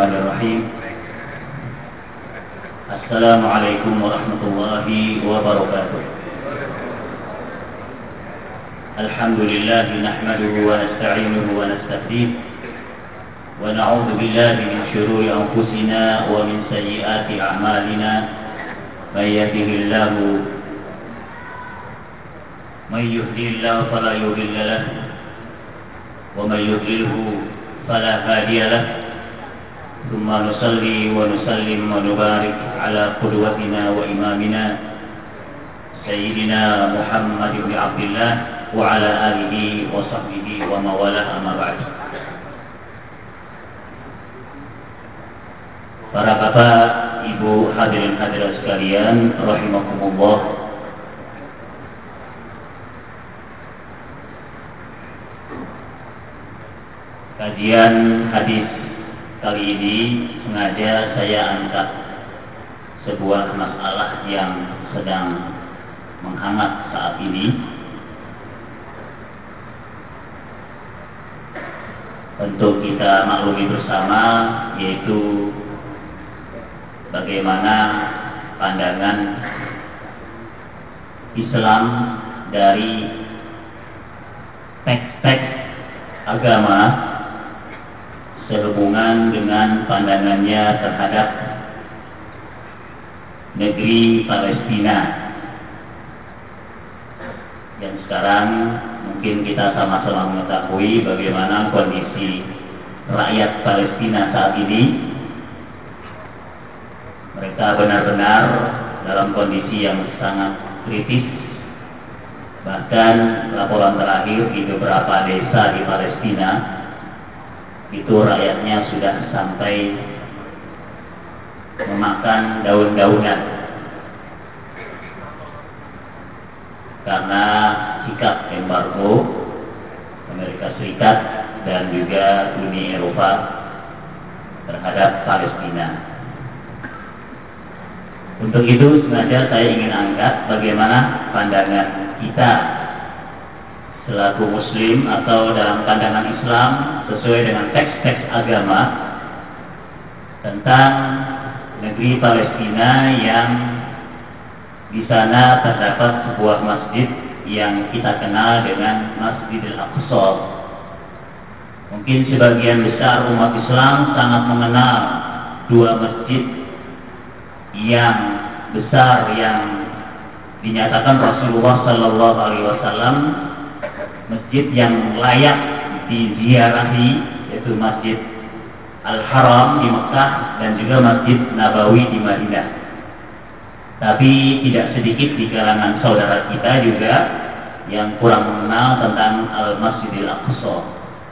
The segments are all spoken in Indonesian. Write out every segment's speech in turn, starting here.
الرحمن الرحيم. السلام عليكم ورحمة الله وبركاته. الحمد لله نحمده ونستعينه ونستهديه ونعوذ بالله من شرور أنفسنا ومن سيئات أعمالنا. من يهده الله من يهدي الله فلا يضل له. ومن يضلله فلا هادي له. ثم نصلي ونسلم ونبارك على قدوتنا وإمامنا سيدنا محمد بن عبد الله وعلى آله وصحبه ومن والاه أما بعد Para bapak, ibu, hadirin hadirat sekalian, rahimakumullah. Kajian hadis kali ini sengaja saya angkat sebuah masalah yang sedang menghangat saat ini. Untuk kita maklumi bersama yaitu bagaimana pandangan Islam dari teks-teks agama sehubungan dengan pandangannya terhadap negeri Palestina. Yang sekarang mungkin kita sama-sama mengetahui bagaimana kondisi rakyat Palestina saat ini. Mereka benar-benar dalam kondisi yang sangat kritis. Bahkan laporan terakhir di beberapa desa di Palestina itu rakyatnya sudah sampai memakan daun-daunan karena sikap embargo Amerika Serikat dan juga Uni Eropa terhadap Palestina. Untuk itu sengaja saya ingin angkat bagaimana pandangan kita selaku muslim atau dalam pandangan Islam sesuai dengan teks-teks agama tentang negeri Palestina yang di sana terdapat sebuah masjid yang kita kenal dengan Masjidil Aqsa. Mungkin sebagian besar umat Islam sangat mengenal dua masjid yang besar yang dinyatakan Rasulullah Sallallahu Alaihi Wasallam masjid yang layak diziarahi yaitu Masjid Al-Haram di Mekah dan juga Masjid Nabawi di Madinah. Tapi tidak sedikit di kalangan saudara kita juga yang kurang mengenal tentang Al-Masjidil Aqsa,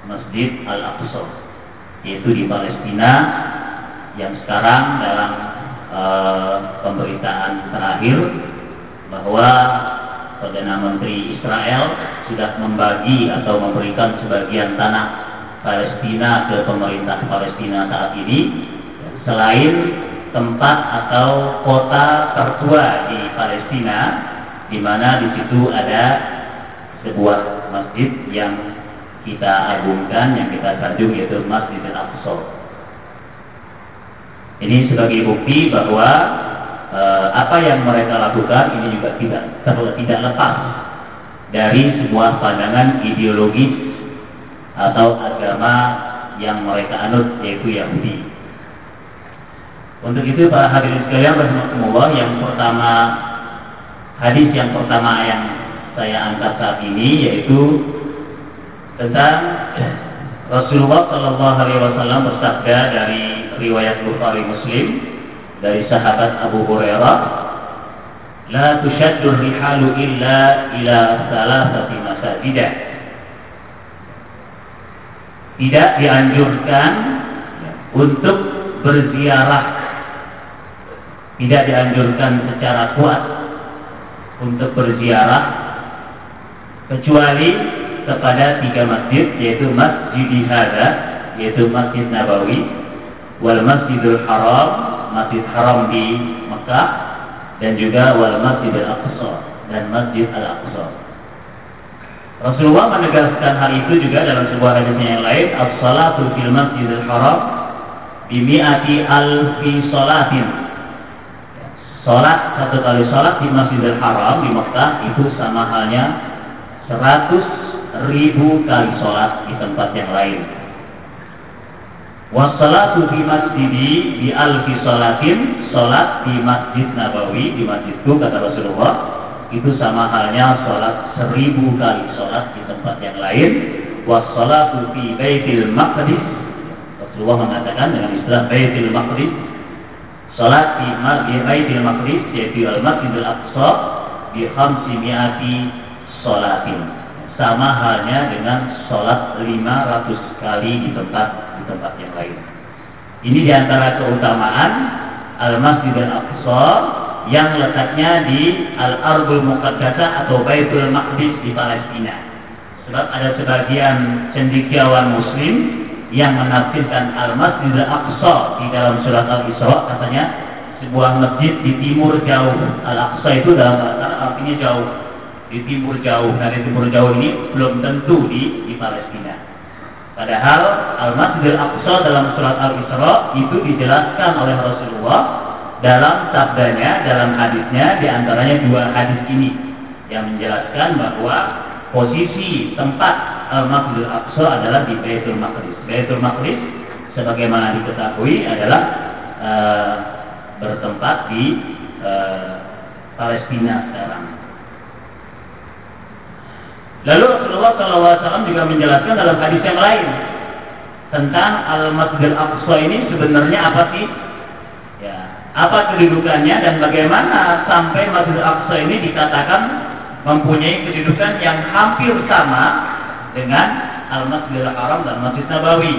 Masjid Al-Aqsa, yaitu di Palestina yang sekarang dalam uh, pemberitaan terakhir bahwa Perdana Menteri Israel sudah membagi atau memberikan sebagian tanah Palestina ke pemerintah Palestina saat ini selain tempat atau kota tertua di Palestina di mana di situ ada sebuah masjid yang kita agungkan yang kita sanjung yaitu Masjid Al-Aqsa. Ini sebagai bukti bahwa eh, apa yang mereka lakukan ini juga tidak tidak lepas dari sebuah pandangan ideologis atau agama yang mereka anut yaitu Yahudi. Untuk itu para hadirin sekalian rahimakumullah yang pertama hadis yang pertama yang saya angkat saat ini yaitu tentang Rasulullah Shallallahu Alaihi Wasallam bersabda dari riwayat Bukhari Muslim dari sahabat Abu Hurairah la tushaddu rihalu illa ila salasati masajidah tidak dianjurkan untuk berziarah. Tidak dianjurkan secara kuat untuk berziarah kecuali kepada tiga masjid yaitu Masjid Hada yaitu Masjid Nabawi wal Masjidul Haram Masjid Haram di Mekah dan juga wal Masjid Al-Aqsa dan Masjid Al-Aqsa. Rasulullah menegaskan hal itu juga dalam sebuah hadisnya yang lain, as-salatu fil Masjidil Haram bimi'ati alfi salatin Sholat satu kali sholat di Masjidil Haram di Mekah itu sama halnya 100 ribu kali sholat di tempat yang lain. Wassalatu di masjidi di alfi sholatin sholat di Masjid Nabawi di masjidku kata Rasulullah itu sama halnya sholat seribu kali sholat di tempat yang lain. Wassalatu fi baitil maqdis Rasulullah mengatakan dengan istilah baitil maqdis Salat di Baitul Maqdis yaitu Al-Masjidil Aqsa di khamsi mi'ati salatin. Sama halnya dengan salat 500 kali di tempat di tempat yang lain. Ini di antara keutamaan Al-Masjidil Aqsa yang letaknya di Al-Ardul Muqaddasah atau Baitul Maqdis di Palestina. Sebab ada sebagian cendekiawan muslim yang menafsirkan Al-Masjid Al-Aqsa di dalam surat Al-Isra katanya sebuah masjid di timur jauh. Al-Aqsa itu dalam bahasa artinya jauh. Di timur jauh. Nah di timur jauh ini belum tentu di, di Palestina. Padahal Al-Masjid Al-Aqsa dalam surat Al-Isra itu dijelaskan oleh Rasulullah dalam sabdanya, dalam hadisnya, di antaranya dua hadis ini yang menjelaskan bahwa posisi tempat Al-Masjidil Aqsa adalah di Baitul Maqdis. Baitul Maqdis sebagaimana diketahui adalah uh, bertempat di uh, Palestina sekarang. Lalu Rasulullah SAW juga menjelaskan dalam hadis yang lain tentang Al-Masjidil Aqsa ini sebenarnya apa sih? Ya, apa kedudukannya dan bagaimana sampai Masjidil Aqsa ini dikatakan mempunyai kedudukan yang hampir sama dengan Al-Masjidil Haram dan Masjid Nabawi.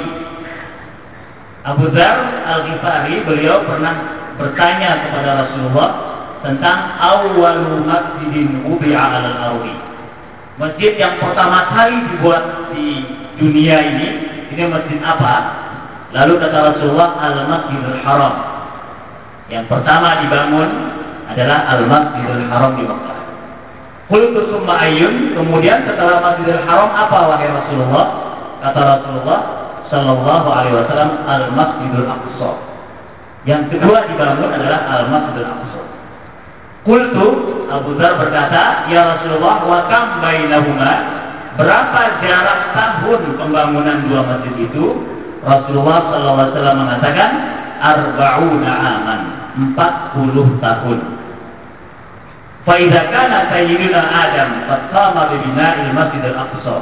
Abu Dhar Al-Ghifari beliau pernah bertanya kepada Rasulullah tentang awal masjidin ubi'a al. Masjid yang pertama kali dibuat di dunia ini, ini masjid apa? Lalu kata Rasulullah Al-Masjidil Haram. Yang pertama dibangun adalah Al-Masjidil Haram di Makkah. Qultu summa ayyun, kemudian setelah Masjidil Haram apa wahai Rasulullah? Kata Rasulullah sallallahu alaihi wasallam Al-Masjidul Aqsa. Yang kedua dibangun adalah Al-Masjidul Aqsa. Qultu Abu Dhar berkata, "Ya Rasulullah, wa kam bainahuma?" Berapa jarak tahun pembangunan dua masjid itu? Rasulullah wasallam mengatakan, "Arba'una aman." 40 tahun. Faidah kana Sayyidina Adam Fatsama bibina'il Masjid Al-Aqsa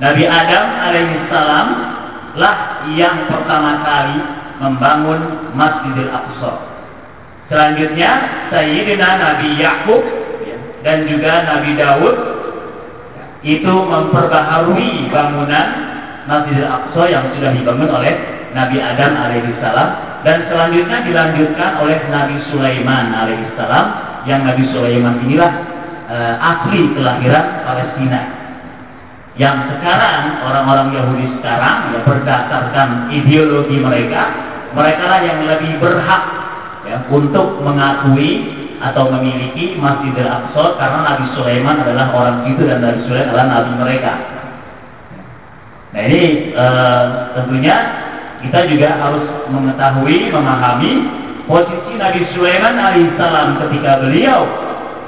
Nabi Adam alaihissalam lah yang pertama kali membangun Masjidil Aqsa. Selanjutnya Sayyidina Nabi Yakub dan juga Nabi Daud itu memperbaharui bangunan Masjidil Aqsa yang sudah dibangun oleh Nabi Adam alaihissalam dan selanjutnya dilanjutkan oleh Nabi Sulaiman alaihissalam yang Nabi Sulaiman inilah uh, asli kelahiran Palestina. Yang sekarang orang-orang Yahudi sekarang ya berdasarkan ideologi mereka, mereka lah yang lebih berhak ya, untuk mengakui atau memiliki Masjidil Aqsa karena Nabi Sulaiman adalah orang itu dan Nabi Sulaiman adalah nabi mereka. Nah ini uh, tentunya kita juga harus mengetahui, memahami posisi Nabi Sulaiman alaihissalam ketika beliau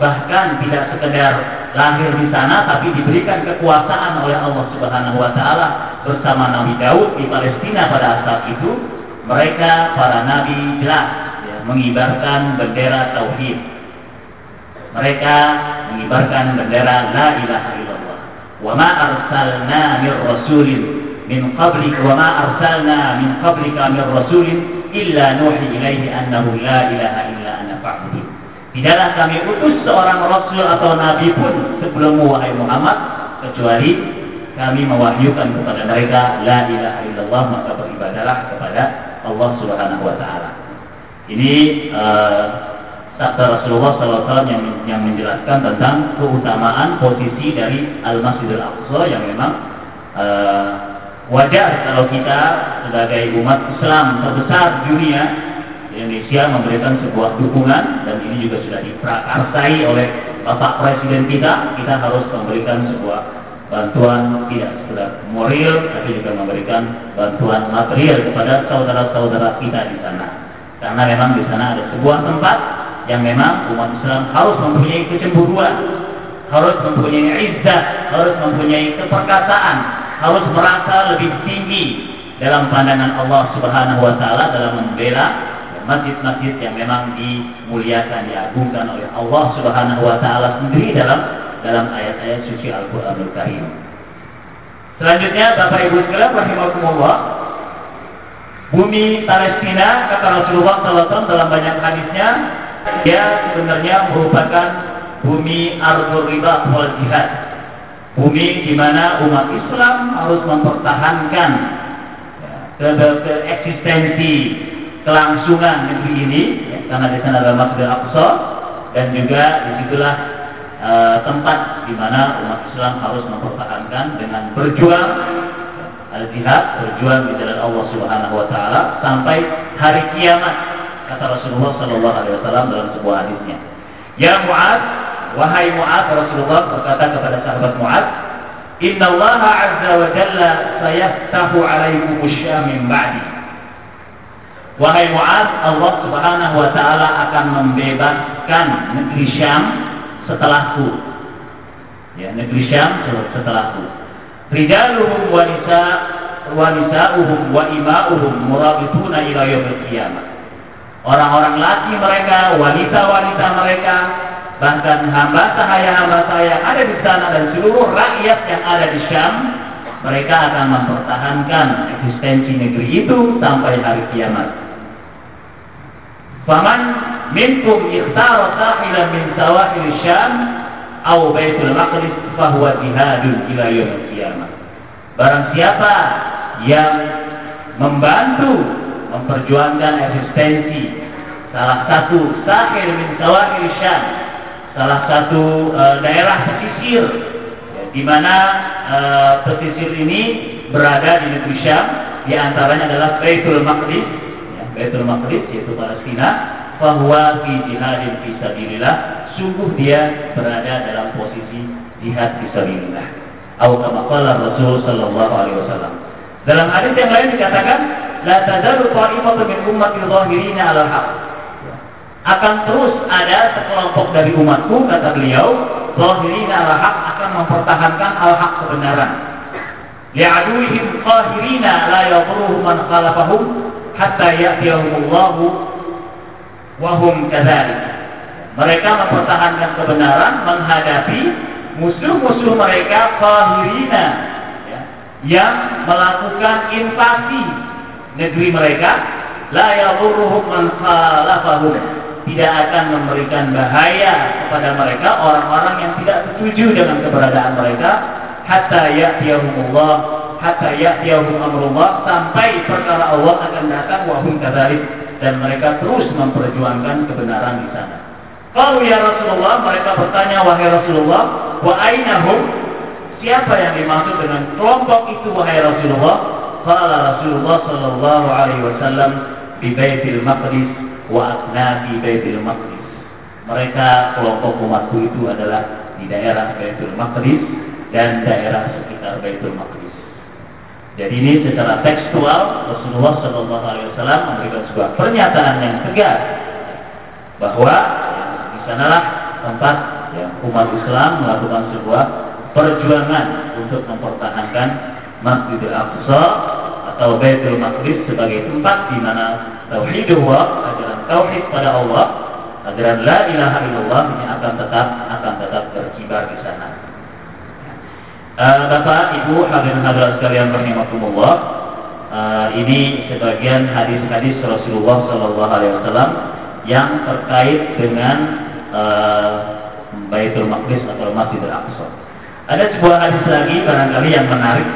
bahkan tidak sekedar lahir di sana tapi diberikan kekuasaan oleh Allah Subhanahu wa taala bersama Nabi Daud di Palestina pada saat itu mereka para nabi jelas mengibarkan bendera tauhid mereka mengibarkan bendera la ilaha illallah wa ma arsalna min rasulin min qablik wa ma arsalna min qablika min rasulin illa nuhi ilaihi annahu la ilaha illa ana fa'budu. Tidaklah kami utus seorang rasul atau nabi pun sebelummu wahai Muhammad kecuali kami mewahyukan kepada mereka la ilaha illallah maka beribadalah kepada Allah Subhanahu wa taala. Ini uh, sabda Rasulullah SAW yang, yang menjelaskan tentang keutamaan posisi dari Al-Masjidil Aqsa yang memang uh, wajar kalau kita sebagai umat Islam terbesar dunia Indonesia memberikan sebuah dukungan dan ini juga sudah diprakarsai oleh Bapak Presiden kita kita harus memberikan sebuah bantuan tidak sekedar moral tapi juga memberikan bantuan material kepada saudara-saudara kita di sana. Karena memang di sana ada sebuah tempat yang memang umat Islam harus mempunyai kecemburuan, harus mempunyai izzah, harus mempunyai keperkasaan, harus merasa lebih tinggi dalam pandangan Allah Subhanahu wa taala dalam membela masjid-masjid yang memang dimuliakan, diagungkan oleh Allah Subhanahu wa taala sendiri dalam dalam ayat-ayat suci Al-Qur'anul Karim. Selanjutnya Bapak Ibu sekalian rahimakumullah Bumi Palestina kata Rasulullah SAW dalam banyak hadisnya dia sebenarnya merupakan bumi Ardul Riba wal Jihad. Bumi di mana umat Islam harus mempertahankan ya, ke, eksistensi kelangsungan negeri ini ya, karena di sana ada Masjidil Aqsa dan juga di situlah e, tempat di mana umat Islam harus mempertahankan dengan berjuang al jihad berjuang di jalan Allah Subhanahu wa taala sampai hari kiamat kata Rasulullah sallallahu alaihi wasallam dalam sebuah hadisnya ya Mu'ad wahai Mu'ad Rasulullah berkata kepada sahabat Mu'ad Inna Allah azza wa jalla sayaftahu alaikum syam min ba'di Wahai Mu'ad, Allah subhanahu wa ta'ala akan membebaskan negeri Syam setelahku. Ya, negeri Syam setelahku. Rijaluhum wa nisa wa nisa'uhum wa ima'uhum murabituna ila yaumil qiyamah. Orang-orang laki mereka, wanita-wanita mereka, bahkan hamba sahaya hamba saya ada di sana dan seluruh rakyat yang ada di Syam, mereka akan mempertahankan eksistensi negeri itu sampai hari kiamat. Faman minkum ikhtara sahilan min sawahil Syam au Baitul Maqdis fahuwa jihadun ila yaumil qiyamah. Barang siapa yang membantu memperjuangkan eksistensi salah satu sahil min sawahil Syam, salah satu uh, daerah pesisir ya, di mana uh, pesisir ini berada di negeri Syam, di antaranya adalah Baitul Maqdis Baitul Maqdis yaitu Palestina bahwa fi jihadin fi sabilillah sungguh dia berada dalam posisi jihad sabilillah. Atau kama qala Rasul sallallahu alaihi wasallam. Dalam hadis yang lain dikatakan la tazalu qa'imatu min ummati dhahirina 'alal haq. Akan terus ada sekelompok dari umatku kata beliau zahirina 'alal haq akan mempertahankan al-haq kebenaran. Li'aduihim qahirina la yadhurruhum man khalafahum hatta ya'tiyahumullahu wa hum kadzalik. Mereka mempertahankan kebenaran menghadapi musuh-musuh mereka kahirina ya, yang melakukan invasi negeri mereka. La yadurruhum man khalafahum tidak akan memberikan bahaya kepada mereka orang-orang yang tidak setuju dengan keberadaan mereka. Hatta ya'tiyahumullah hatta ya'tiyahum amrullah sampai perkara Allah akan datang wahum kadzalik. Dan mereka terus memperjuangkan kebenaran di sana. Kalau ya Rasulullah, mereka bertanya wahai Rasulullah, wa ainahum? Siapa yang dimaksud dengan kelompok itu wahai Rasulullah? Qala Rasulullah sallallahu alaihi wasallam di Baitul Maqdis wa aknafi Baitul Maqdis. Mereka kelompok umatku itu adalah di daerah Baitul Maqdis dan daerah sekitar Baitul Maqdis. Jadi ini secara tekstual Rasulullah Shallallahu Alaihi Wasallam memberikan sebuah pernyataan yang tegas bahwa di sanalah tempat ya, umat Islam melakukan sebuah perjuangan untuk mempertahankan Masjidil Aqsa atau Baitul Maqdis sebagai tempat di mana tauhidullah ajaran tauhid pada Allah ajaran la ilaha illallah ini akan tetap akan tetap berkibar di sana. Uh, Bapak, Ibu, hadirin hadirat sekalian rahimakumullah. Uh, ini sebagian hadis-hadis Rasulullah Sallallahu Alaihi Wasallam yang terkait dengan uh, Baitul Maqdis atau Masjidil Aqsa. Ada sebuah hadis lagi barangkali yang menarik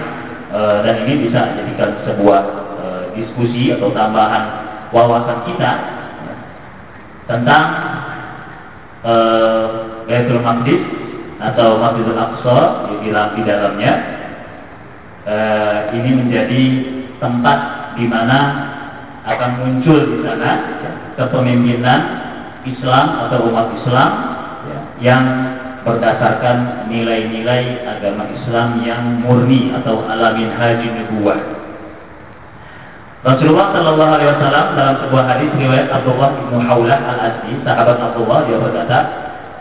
uh, dan ini bisa jadikan sebuah uh, diskusi atau tambahan wawasan kita ya, tentang uh, Baitul Maqdis atau Masjidul Aqsa dibilang di dalamnya uh, ini menjadi tempat di mana akan muncul di sana kepemimpinan Islam atau umat Islam ya, yang berdasarkan nilai-nilai agama Islam yang murni atau alamin haji nubuwah. Rasulullah Shallallahu Alaihi Wasallam dalam sebuah hadis riwayat Abdullah bin Haulah al Asdi, sahabat Abdullah dia berkata,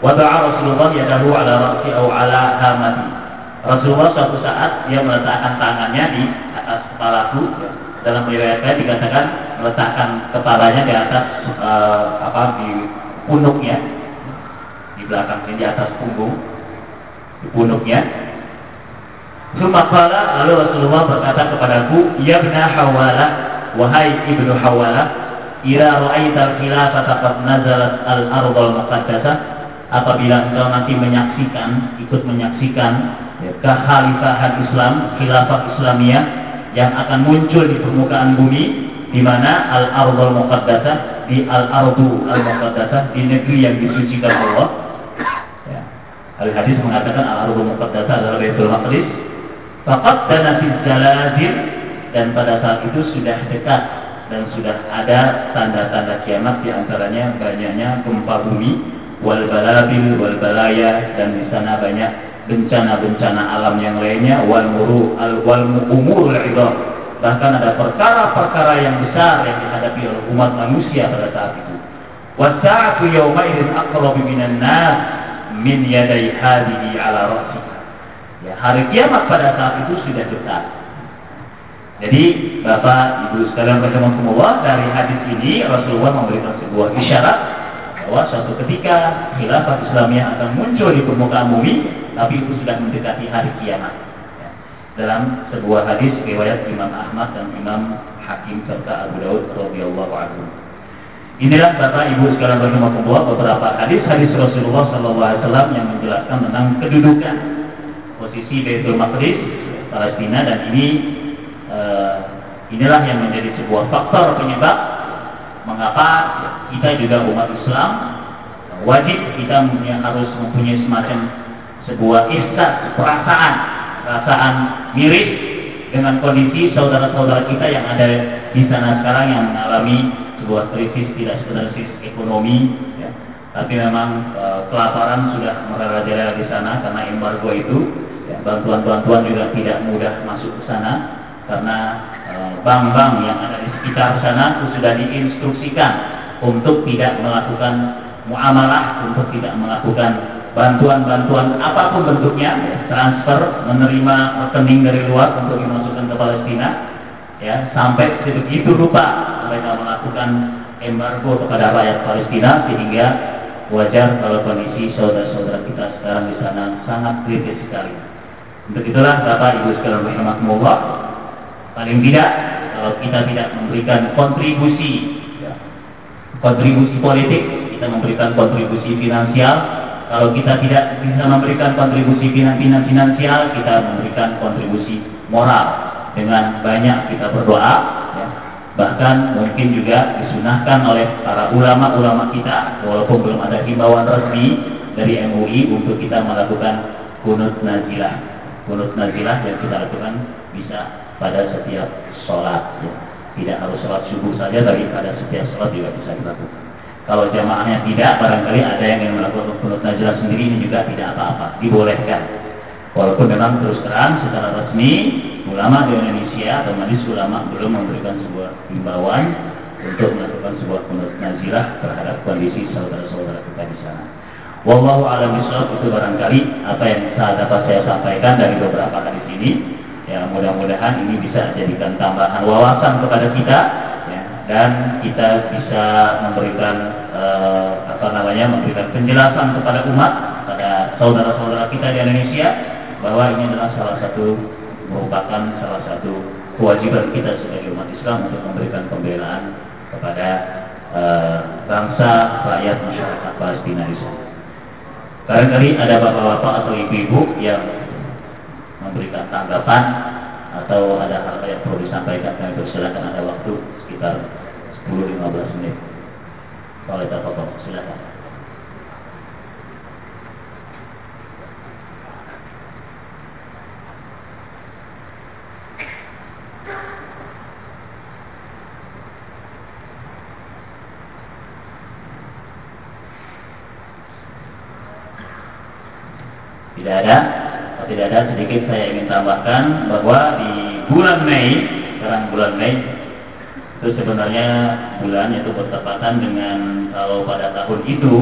Wada'a Rasulullah yadahu ala ra'si au ala hamati. Rasulullah suatu saat dia meletakkan tangannya di atas kepalaku. Dalam riwayat saya dikatakan meletakkan kepalanya di atas uh, apa di punuknya. Di belakang di atas punggung di punuknya. Sumakala lalu Rasulullah berkata kepadaku, Ya bina Hawala, wahai ibnu Hawala, Ira ra'aita al-khilafata qad nazalat al-ardal muqaddasah apabila engkau nanti menyaksikan, ikut menyaksikan ya, kekhalifahan Islam, khilafah Islamiyah yang akan muncul di permukaan bumi di mana al-ardul muqaddasah di al-ardu al-muqaddasah di negeri yang disucikan Allah. Ya. Al-hadis mengatakan al-ardul muqaddasah adalah Baitul Maqdis Fakat dan zalazil dan pada saat itu sudah dekat dan sudah ada tanda-tanda kiamat di antaranya banyaknya gempa bumi wal balabil wal balaya dan di sana banyak bencana-bencana alam yang lainnya wal muru al wal idham bahkan ada perkara-perkara yang besar yang dihadapi oleh umat manusia pada saat itu. Wasa'atu yawma idzin aqrabu minan nas min yadai hadihi ala ra'si Ya, hari kiamat pada saat itu sudah dekat. Jadi Bapak Ibu sekalian rahimakumullah dari hadis ini Rasulullah memberikan sebuah isyarat bahwa suatu ketika khilafah Islamiyah akan muncul di permukaan bumi, tapi itu sudah mendekati hari kiamat. Ya. Dalam sebuah hadis riwayat Imam Ahmad dan Imam Hakim serta Abu Daud radhiyallahu anhu. Inilah Bapak Ibu sekalian rahimakumullah beberapa hadis-hadis Rasulullah SAW yang menjelaskan tentang kedudukan posisi Baitul Maqdis Palestina dan ini uh, inilah yang menjadi sebuah faktor penyebab mengapa kita juga umat Islam wajib kita harus mempunyai semacam sebuah ihsas perasaan perasaan miris dengan kondisi saudara-saudara kita yang ada di sana sekarang yang mengalami sebuah krisis tidak sekedar krisis ekonomi ya. tapi memang e, kelaparan sudah merajalela di sana karena embargo itu Ya, bantuan-bantuan juga tidak mudah masuk ke sana karena eh, bank-bank yang ada di sekitar sana itu sudah diinstruksikan untuk tidak melakukan muamalah, untuk tidak melakukan bantuan-bantuan apa pun bentuknya, ya, transfer, menerima rekening dari luar untuk dimasukkan ke Palestina, ya sampai sebegitu rupa mereka melakukan embargo kepada rakyat Palestina sehingga wajar kalau kondisi saudara-saudara kita sekarang di sana sangat kritis sekali. Untuk itulah Bapak Ibu sekalian rahimahumullah, paling tidak kalau kita tidak memberikan kontribusi ya, kontribusi politik, kita memberikan kontribusi finansial. Kalau kita tidak bisa memberikan kontribusi finansial, kita memberikan kontribusi moral dengan banyak kita berdoa. Ya. Bahkan mungkin juga disunahkan oleh para ulama-ulama kita, walaupun belum ada himbauan resmi dari MUI untuk kita melakukan kunut nazilah kunut nazilah yang kita lakukan bisa pada setiap sholat ya. tidak harus sholat subuh saja tapi pada setiap sholat juga bisa dilakukan kalau jamaahnya tidak barangkali ada yang ingin melakukan kunut nazilah sendiri ini juga tidak apa-apa dibolehkan walaupun memang terus terang secara resmi ulama di Indonesia atau majelis ulama belum memberikan sebuah himbauan untuk melakukan sebuah kunut nazilah terhadap kondisi saudara-saudara kita di sana. Wallahu a'lam bishawab itu barangkali apa yang saya dapat saya sampaikan dari beberapa hadis ini. Ya, mudah-mudahan ini bisa jadikan tambahan wawasan kepada kita dan kita bisa memberikan eh, apa namanya memberikan penjelasan kepada umat, pada saudara-saudara kita di Indonesia bahwa ini adalah salah satu merupakan salah satu kewajiban kita sebagai umat Islam untuk memberikan pembelaan kepada eh, bangsa rakyat masyarakat Palestina di sana. Barangkali ada bapak-bapak atau ibu-ibu yang memberikan tanggapan atau ada hal yang perlu disampaikan kami persilakan ada waktu sekitar 10-15 menit. Oleh bapak-bapak silakan. Tidak ada. Kalau tidak ada sedikit saya ingin tambahkan bahwa di bulan Mei, sekarang bulan Mei itu sebenarnya bulan itu bertepatan dengan kalau pada tahun itu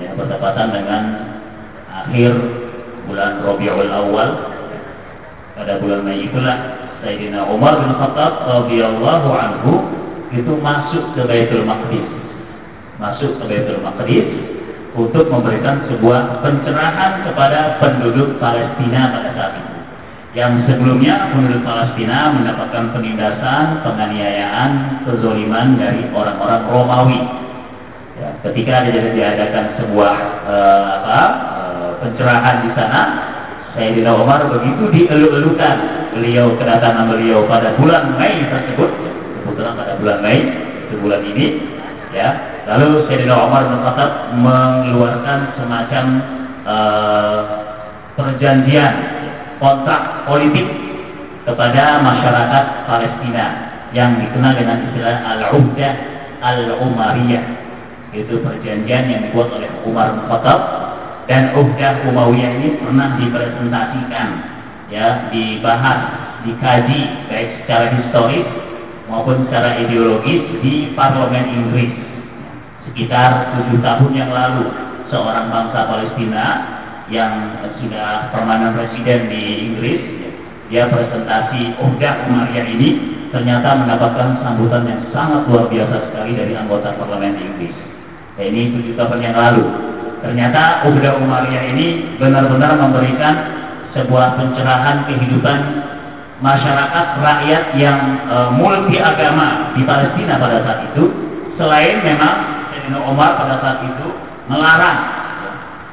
ya bertepatan dengan akhir bulan Rabiul Awal pada bulan Mei itulah Sayyidina Umar bin Khattab radhiyallahu anhu itu masuk ke Baitul Maqdis. Masuk ke Baitul Maqdis untuk memberikan sebuah pencerahan kepada penduduk Palestina pada saat itu. Yang sebelumnya penduduk Palestina mendapatkan penindasan, penganiayaan, kezoliman dari orang-orang Romawi. Ya, ketika diadakan sebuah uh, apa, uh, pencerahan di sana, Sayyidina Umar begitu dielu-elukan beliau kedatangan beliau pada bulan Mei tersebut kebetulan pada bulan Mei itu bulan ini ya lalu Sayyidina Umar mengeluarkan semacam uh, perjanjian kontrak politik kepada masyarakat Palestina yang dikenal dengan istilah Al-Uhdah Al-Umariyah. Itu perjanjian yang dibuat oleh Umar Khattab. Dan Ubdah Umayyah ini pernah dipresentasikan ya dibahas dikaji baik secara historis maupun secara ideologis di parlemen Inggris. Sekitar tujuh tahun yang lalu seorang bangsa Palestina yang sudah permanen presiden di Inggris dia presentasi Ubdah Umayyah ini ternyata mendapatkan sambutan yang sangat luar biasa sekali dari anggota parlemen Inggris ya, ini tujuh tahun yang lalu Ternyata Ubda Umayyah ini benar-benar memberikan sebuah pencerahan kehidupan masyarakat rakyat yang e, multi agama di Palestina pada saat itu. Selain memang Sayyidina Umar pada saat itu melarang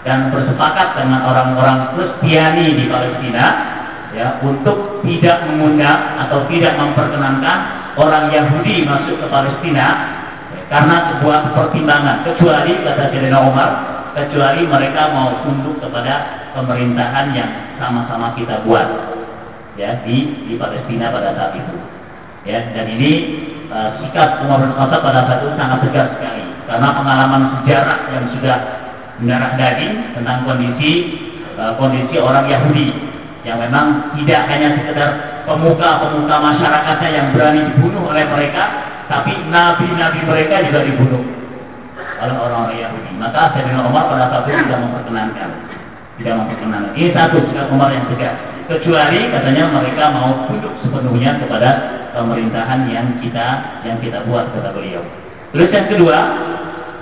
dan bersepakat dengan orang-orang Kristiani di Palestina ya untuk tidak mengundang atau tidak memperkenankan orang Yahudi masuk ke Palestina ya, karena sebuah pertimbangan. Kecuali kata Sayyidina Umar kecuali mereka mau tunduk kepada pemerintahan yang sama-sama kita buat ya di di Palestina pada saat itu ya. Dan ini uh, sikap Umar bin Khattab pada saat itu sangat tegas sekali. Karena pengalaman sejarah yang sudah mendarah daging tentang kondisi uh, kondisi orang Yahudi yang memang tidak hanya sekedar pemuka-pemuka masyarakatnya yang berani dibunuh oleh mereka tapi nabi-nabi mereka juga dibunuh oleh orang-orang Yahudi. Maka Sayyidina Umar pada saat itu tidak memperkenankan. Tidak memperkenankan. Ini satu sikap Umar yang tegas. Kecuali katanya mereka mau tunduk sepenuhnya kepada pemerintahan yang kita yang kita buat kata beliau. Terus yang kedua,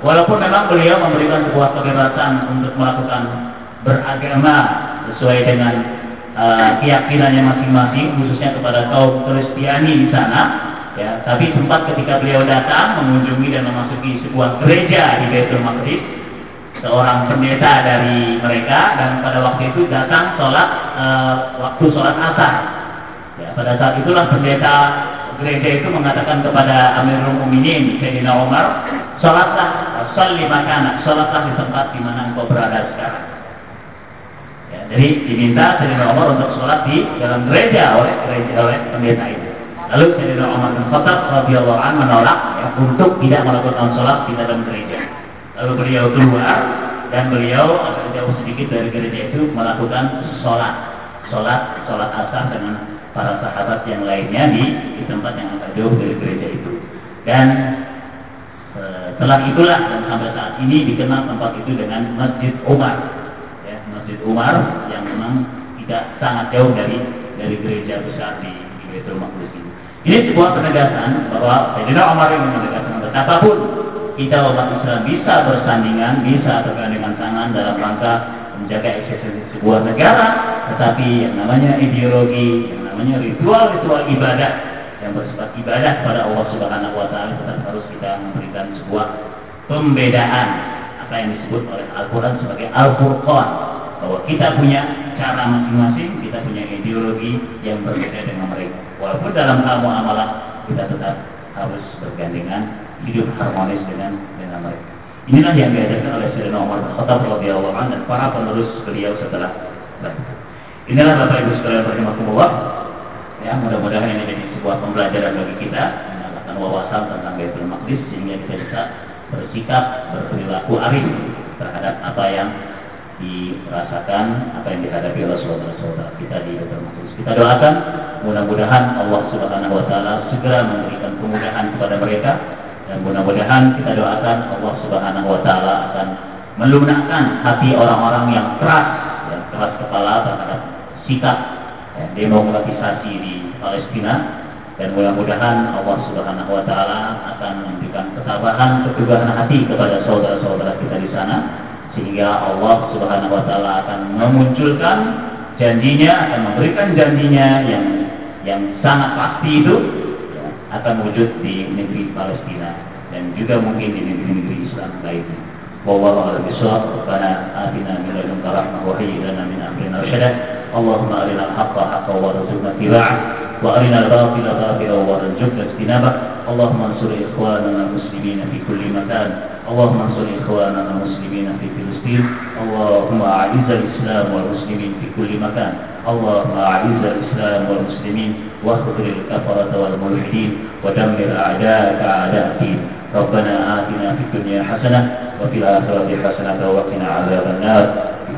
walaupun memang beliau memberikan sebuah kebebasan untuk melakukan beragama sesuai dengan uh, keyakinannya masing-masing, khususnya kepada kaum Kristiani di sana, Ya, tapi sempat ketika beliau datang mengunjungi dan memasuki sebuah gereja di Baitul Maqdis, seorang pendeta dari mereka dan pada waktu itu datang sholat e, waktu sholat asar. Ya, pada saat itulah pendeta gereja itu mengatakan kepada Amirul Mukminin Sayyidina Umar, sholatlah, sholli makana, sholatlah di tempat di mana engkau berada sekarang. Ya, jadi diminta Sayyidina Umar untuk sholat di dalam gereja oleh gereja oleh pendeta itu. Lalu Sayyidina Umar bin Khattab radhiyallahu anhu menolak ya, untuk tidak melakukan sholat di dalam gereja. Lalu beliau keluar dan beliau agak jauh sedikit dari gereja itu melakukan sholat, sholat, sholat asar dengan para sahabat yang lainnya di, di tempat yang agak jauh dari gereja itu. Dan e, setelah itulah dan sampai saat ini dikenal tempat itu dengan Masjid Umar, ya, Masjid Umar yang memang tidak sangat jauh dari dari gereja besar di, di Baitul Maqdis ini. Ini sebuah penegasan bahwa Sayyidina Umar yang menegaskan betapapun kita umat Islam bisa bersandingan, bisa bergandengan tangan dalam rangka menjaga eksistensi sebuah negara, tetapi yang namanya ideologi, namanya ritual-ritual ibadah yang bersifat ibadah kepada Allah Subhanahu wa taala tetap harus kita memberikan sebuah pembedaan apa yang disebut oleh Al-Qur'an sebagai Al-Furqan bahwa kita punya cara masing-masing, kita punya ideologi yang berbeda dengan mereka. Walaupun dalam hal muamalah kita tetap harus bergandengan hidup harmonis dengan dengan mereka. Inilah yang diajarkan oleh Sayyidina Umar Khattab radhiyallahu anhu dan para penerus beliau setelah beliau. Inilah Bapak Ibu sekalian rahimakumullah. Ya, mudah-mudahan ini menjadi sebuah pembelajaran bagi kita menambahkan wawasan tentang Baitul Maqdis sehingga kita bisa bersikap berperilaku arif terhadap apa yang dirasakan apa yang dihadapi oleh saudara-saudara kita di Dr. Majelis. Kita doakan mudah-mudahan Allah Subhanahu wa taala segera memberikan kemudahan kepada mereka dan mudah-mudahan kita doakan Allah Subhanahu wa taala akan melunakkan hati orang-orang yang keras yang keras kepala terhadap sikap ya, demokratisasi di Palestina dan mudah-mudahan Allah Subhanahu wa taala akan memberikan ketabahan keteguhan hati kepada saudara-saudara kita di sana sehingga Allah Subhanahu wa taala akan memunculkan janjinya akan memberikan janjinya yang yang sangat pasti itu ya, akan wujud di negeri Palestina dan juga mungkin di negeri-negeri Islam lainnya. Wallahu a'lam bishawab. Rabbana atina min ladunka rahmah wa hayyi min amrina. اللهم أرنا الحق حقا وارزقنا اتباعه وأرنا الباطل باطلا وارزقنا اجتنابه. اللهم انصر إخواننا المسلمين في كل مكان. اللهم انصر إخواننا المسلمين في فلسطين. اللهم أعز الإسلام والمسلمين في كل مكان. اللهم أعز الإسلام والمسلمين واخذل الكفرة والملحدين ودمر أعداءك أعداء الدين. ربنا آتنا في الدنيا حسنة وفي الآخرة حسنة وقنا عذاب النار.